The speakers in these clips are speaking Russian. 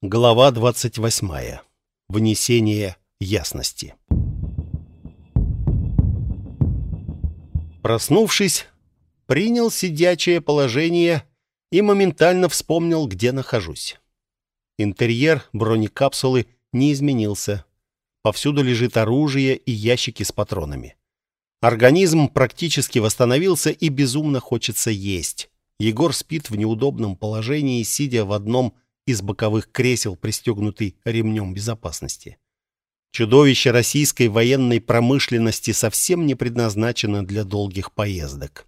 Глава 28. Внесение ясности. Проснувшись, принял сидячее положение и моментально вспомнил, где нахожусь. Интерьер бронекапсулы не изменился. Повсюду лежит оружие и ящики с патронами. Организм практически восстановился и безумно хочется есть. Егор спит в неудобном положении, сидя в одном из боковых кресел, пристегнутый ремнем безопасности. Чудовище российской военной промышленности совсем не предназначено для долгих поездок.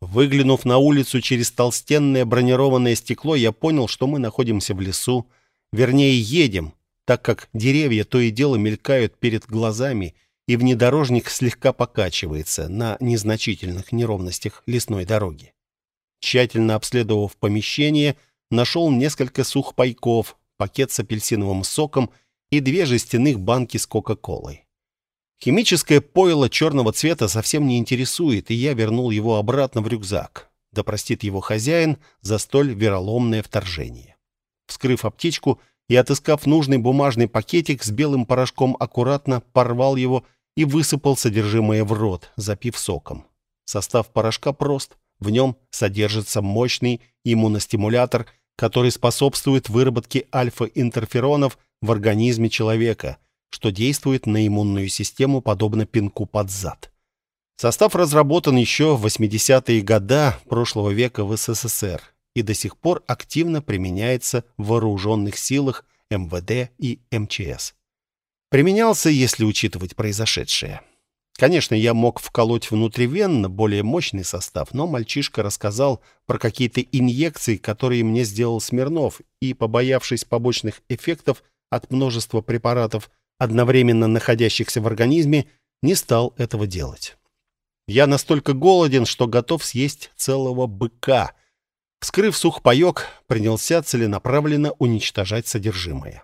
Выглянув на улицу через толстенное бронированное стекло, я понял, что мы находимся в лесу, вернее, едем, так как деревья то и дело мелькают перед глазами, и внедорожник слегка покачивается на незначительных неровностях лесной дороги. Тщательно обследовав помещение, нашел несколько сухпайков, пакет с апельсиновым соком и две жестяных банки с Кока-Колой. Химическое пойло черного цвета совсем не интересует, и я вернул его обратно в рюкзак. Да простит его хозяин за столь вероломное вторжение. Вскрыв аптечку и отыскав нужный бумажный пакетик с белым порошком, аккуратно порвал его и высыпал содержимое в рот, запив соком. Состав порошка прост. В нем содержится мощный иммуностимулятор, который способствует выработке альфа-интерферонов в организме человека, что действует на иммунную систему подобно пинку под зад. Состав разработан еще в 80-е годы прошлого века в СССР и до сих пор активно применяется в вооруженных силах МВД и МЧС. Применялся, если учитывать произошедшее. Конечно, я мог вколоть внутривенно более мощный состав, но мальчишка рассказал про какие-то инъекции, которые мне сделал Смирнов, и, побоявшись побочных эффектов от множества препаратов, одновременно находящихся в организме, не стал этого делать. Я настолько голоден, что готов съесть целого быка. Вскрыв сухпайок, принялся целенаправленно уничтожать содержимое.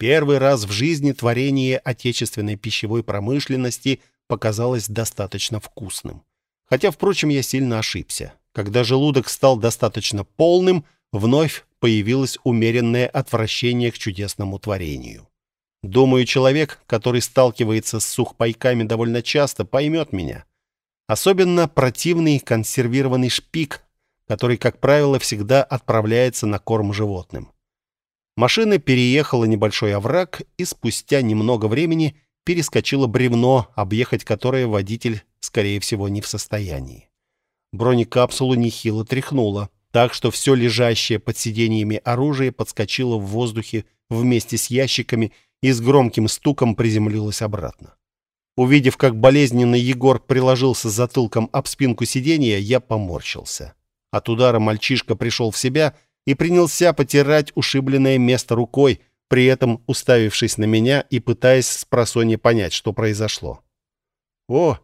Первый раз в жизни творение отечественной пищевой промышленности показалось достаточно вкусным. Хотя, впрочем, я сильно ошибся. Когда желудок стал достаточно полным, вновь появилось умеренное отвращение к чудесному творению. Думаю, человек, который сталкивается с сухпайками довольно часто, поймет меня. Особенно противный консервированный шпик, который, как правило, всегда отправляется на корм животным. Машина переехала небольшой овраг и спустя немного времени перескочила бревно, объехать которое водитель, скорее всего, не в состоянии. Бронекапсулу нехило тряхнуло, так что все лежащее под сиденьями оружие подскочило в воздухе вместе с ящиками и с громким стуком приземлилось обратно. Увидев, как болезненно Егор приложился затылком об спинку сиденья, я поморщился. От удара мальчишка пришел в себя и, принялся потирать ушибленное место рукой, при этом уставившись на меня и пытаясь с просонья понять, что произошло. «О,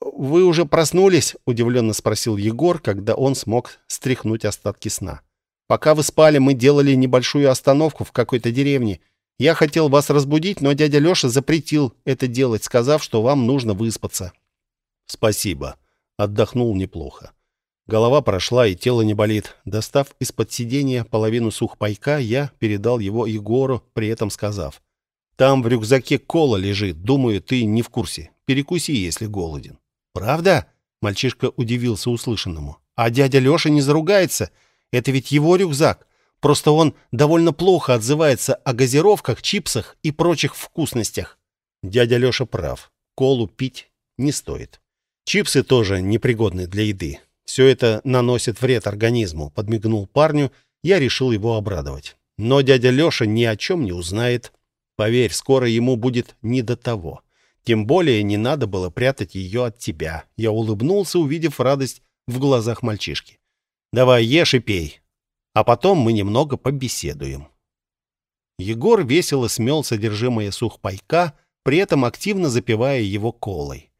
вы уже проснулись?» — удивленно спросил Егор, когда он смог стряхнуть остатки сна. «Пока вы спали, мы делали небольшую остановку в какой-то деревне. Я хотел вас разбудить, но дядя Леша запретил это делать, сказав, что вам нужно выспаться». «Спасибо. Отдохнул неплохо. Голова прошла, и тело не болит. Достав из-под сиденья половину сухпайка, я передал его Егору, при этом сказав. «Там в рюкзаке кола лежит. Думаю, ты не в курсе. Перекуси, если голоден». «Правда?» — мальчишка удивился услышанному. «А дядя Леша не заругается? Это ведь его рюкзак. Просто он довольно плохо отзывается о газировках, чипсах и прочих вкусностях». Дядя Леша прав. Колу пить не стоит. Чипсы тоже непригодны для еды. Все это наносит вред организму, подмигнул парню, я решил его обрадовать. Но дядя Леша ни о чем не узнает. Поверь, скоро ему будет не до того. Тем более не надо было прятать ее от тебя. Я улыбнулся, увидев радость в глазах мальчишки. Давай ешь и пей, а потом мы немного побеседуем. Егор весело смел содержимое сухпайка, при этом активно запивая его колой.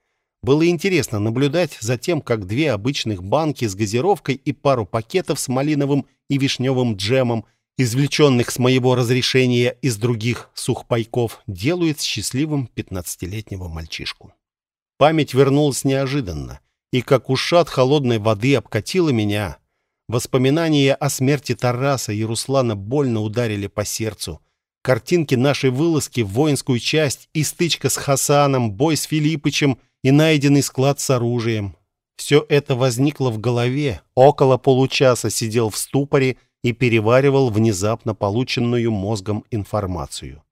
Было интересно наблюдать за тем, как две обычных банки с газировкой и пару пакетов с малиновым и вишневым джемом, извлеченных с моего разрешения из других сухпайков, делают счастливым пятнадцатилетнего мальчишку. Память вернулась неожиданно, и как ушат холодной воды обкатила меня. Воспоминания о смерти Тараса и Руслана больно ударили по сердцу. Картинки нашей вылазки в воинскую часть и стычка с Хасаном, бой с Филиппычем и найденный склад с оружием. Все это возникло в голове. Около получаса сидел в ступоре и переваривал внезапно полученную мозгом информацию.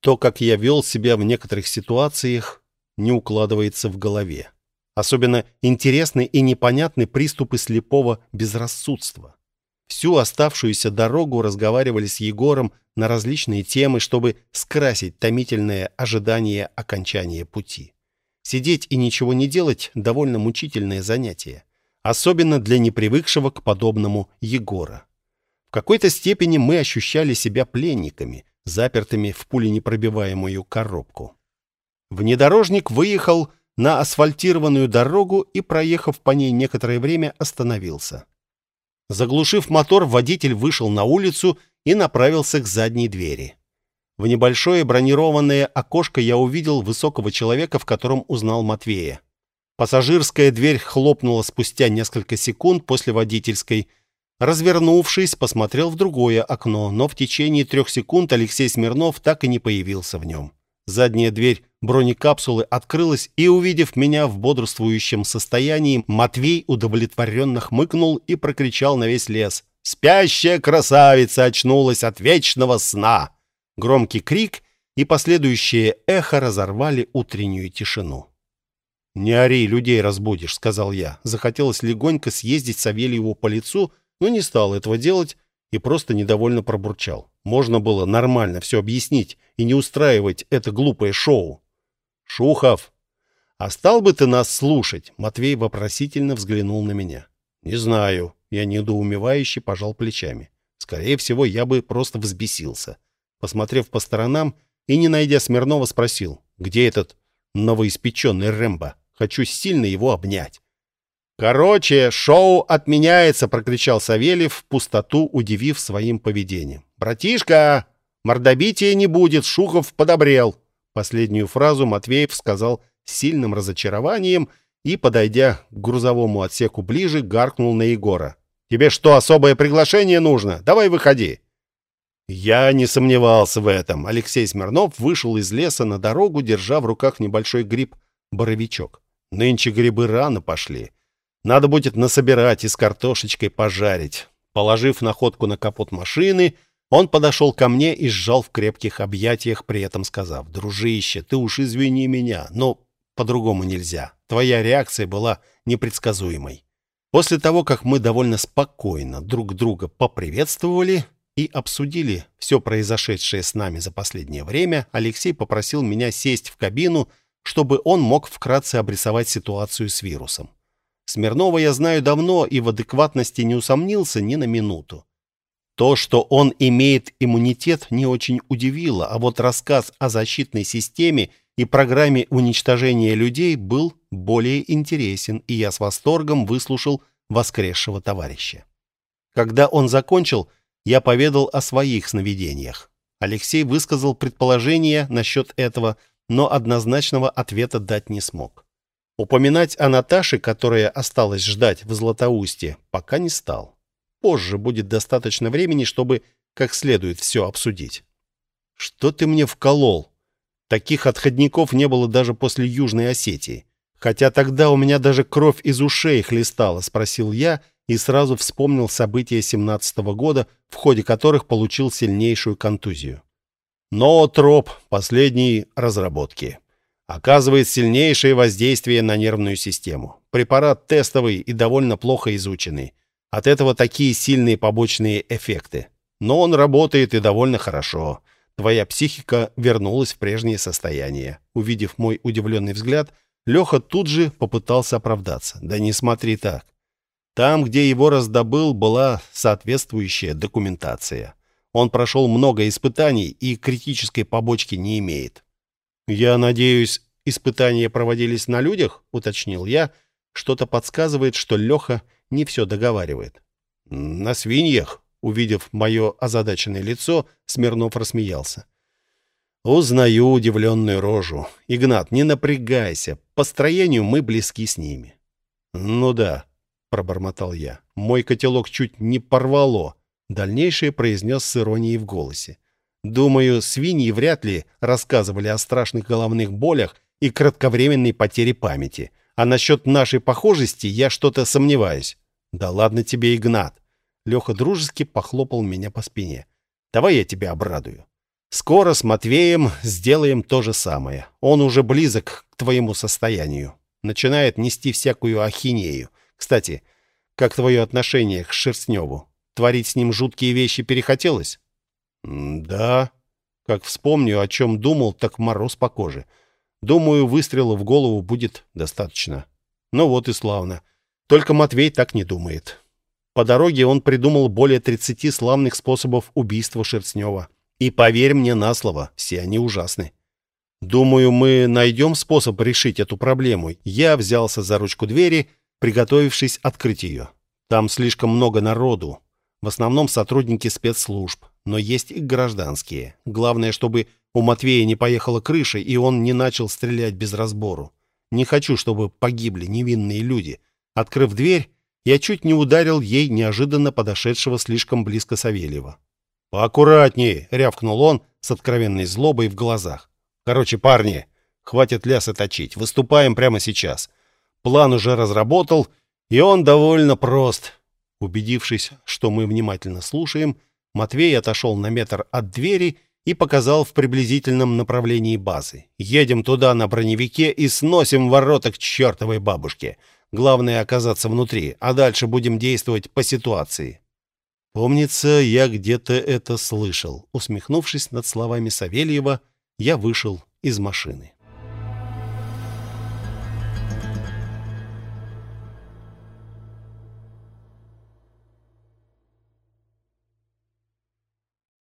То, как я вел себя в некоторых ситуациях, не укладывается в голове. Особенно интересны и непонятны приступы слепого безрассудства. Всю оставшуюся дорогу разговаривали с Егором на различные темы, чтобы скрасить томительное ожидание окончания пути. Сидеть и ничего не делать – довольно мучительное занятие. Особенно для непривыкшего к подобному Егора. В какой-то степени мы ощущали себя пленниками, запертыми в пуленепробиваемую коробку. Внедорожник выехал на асфальтированную дорогу и, проехав по ней некоторое время, остановился. Заглушив мотор, водитель вышел на улицу и направился к задней двери. В небольшое бронированное окошко я увидел высокого человека, в котором узнал Матвея. Пассажирская дверь хлопнула спустя несколько секунд после водительской. Развернувшись, посмотрел в другое окно, но в течение трех секунд Алексей Смирнов так и не появился в нем. Задняя дверь бронекапсулы открылась, и, увидев меня в бодрствующем состоянии, Матвей удовлетворенно хмыкнул и прокричал на весь лес. «Спящая красавица очнулась от вечного сна!» Громкий крик и последующее эхо разорвали утреннюю тишину. «Не ори, людей разбудишь», — сказал я. Захотелось легонько съездить Савельеву по лицу, но не стал этого делать и просто недовольно пробурчал. Можно было нормально все объяснить и не устраивать это глупое шоу. «Шухов, а стал бы ты нас слушать?» Матвей вопросительно взглянул на меня. «Не знаю». Я недоумевающе пожал плечами. Скорее всего, я бы просто взбесился посмотрев по сторонам и, не найдя Смирнова, спросил, где этот новоиспеченный Рэмбо? Хочу сильно его обнять. «Короче, шоу отменяется!» — прокричал Савельев в пустоту, удивив своим поведением. «Братишка, мордобития не будет, Шухов подобрел!» Последнюю фразу Матвеев сказал с сильным разочарованием и, подойдя к грузовому отсеку ближе, гаркнул на Егора. «Тебе что, особое приглашение нужно? Давай выходи!» Я не сомневался в этом. Алексей Смирнов вышел из леса на дорогу, держа в руках небольшой гриб-боровичок. Нынче грибы рано пошли. Надо будет насобирать и с картошечкой пожарить. Положив находку на капот машины, он подошел ко мне и сжал в крепких объятиях, при этом сказав, «Дружище, ты уж извини меня, но по-другому нельзя. Твоя реакция была непредсказуемой». После того, как мы довольно спокойно друг друга поприветствовали, и обсудили все произошедшее с нами за последнее время, Алексей попросил меня сесть в кабину, чтобы он мог вкратце обрисовать ситуацию с вирусом. Смирнова я знаю давно и в адекватности не усомнился ни на минуту. То, что он имеет иммунитет, не очень удивило, а вот рассказ о защитной системе и программе уничтожения людей был более интересен, и я с восторгом выслушал воскресшего товарища. Когда он закончил, я поведал о своих сновидениях. Алексей высказал предположение насчет этого, но однозначного ответа дать не смог. Упоминать о Наташе, которая осталась ждать в Златоусте, пока не стал. Позже будет достаточно времени, чтобы как следует все обсудить. «Что ты мне вколол?» Таких отходников не было даже после Южной Осетии. Хотя тогда у меня даже кровь из ушей хлестала, спросил я, — и сразу вспомнил события 17 -го года, в ходе которых получил сильнейшую контузию. Но троп последней разработки оказывает сильнейшее воздействие на нервную систему. Препарат тестовый и довольно плохо изученный. От этого такие сильные побочные эффекты. Но он работает и довольно хорошо. Твоя психика вернулась в прежнее состояние. Увидев мой удивленный взгляд, Леха тут же попытался оправдаться. Да не смотри так. Там, где его раздобыл, была соответствующая документация. Он прошел много испытаний и критической побочки не имеет. «Я надеюсь, испытания проводились на людях?» — уточнил я. Что-то подсказывает, что Леха не все договаривает. «На свиньях», — увидев мое озадаченное лицо, Смирнов рассмеялся. «Узнаю удивленную рожу. Игнат, не напрягайся. По строению мы близки с ними». «Ну да, пробормотал я. «Мой котелок чуть не порвало». Дальнейшее произнес с иронией в голосе. «Думаю, свиньи вряд ли рассказывали о страшных головных болях и кратковременной потере памяти. А насчет нашей похожести я что-то сомневаюсь». «Да ладно тебе, Игнат!» Леха дружески похлопал меня по спине. «Давай я тебя обрадую. Скоро с Матвеем сделаем то же самое. Он уже близок к твоему состоянию. Начинает нести всякую ахинею. Кстати, как твое отношение к Шерстневу? Творить с ним жуткие вещи перехотелось? да. Как вспомню, о чем думал, так мороз по коже. Думаю, выстрела в голову будет достаточно. Ну вот и славно. Только Матвей так не думает. По дороге он придумал более 30 славных способов убийства Шерстнева. И поверь мне на слово, все они ужасны. Думаю, мы найдем способ решить эту проблему. Я взялся за ручку двери приготовившись открыть ее. Там слишком много народу. В основном сотрудники спецслужб, но есть и гражданские. Главное, чтобы у Матвея не поехала крыша, и он не начал стрелять без разбору. Не хочу, чтобы погибли невинные люди. Открыв дверь, я чуть не ударил ей неожиданно подошедшего слишком близко Савельева. «Поаккуратнее!» — рявкнул он с откровенной злобой в глазах. «Короче, парни, хватит лясы точить. Выступаем прямо сейчас. План уже разработал, и он довольно прост. Убедившись, что мы внимательно слушаем, Матвей отошел на метр от двери и показал в приблизительном направлении базы. «Едем туда на броневике и сносим ворота к чертовой бабушке. Главное — оказаться внутри, а дальше будем действовать по ситуации». Помнится, я где-то это слышал. Усмехнувшись над словами Савельева, я вышел из машины.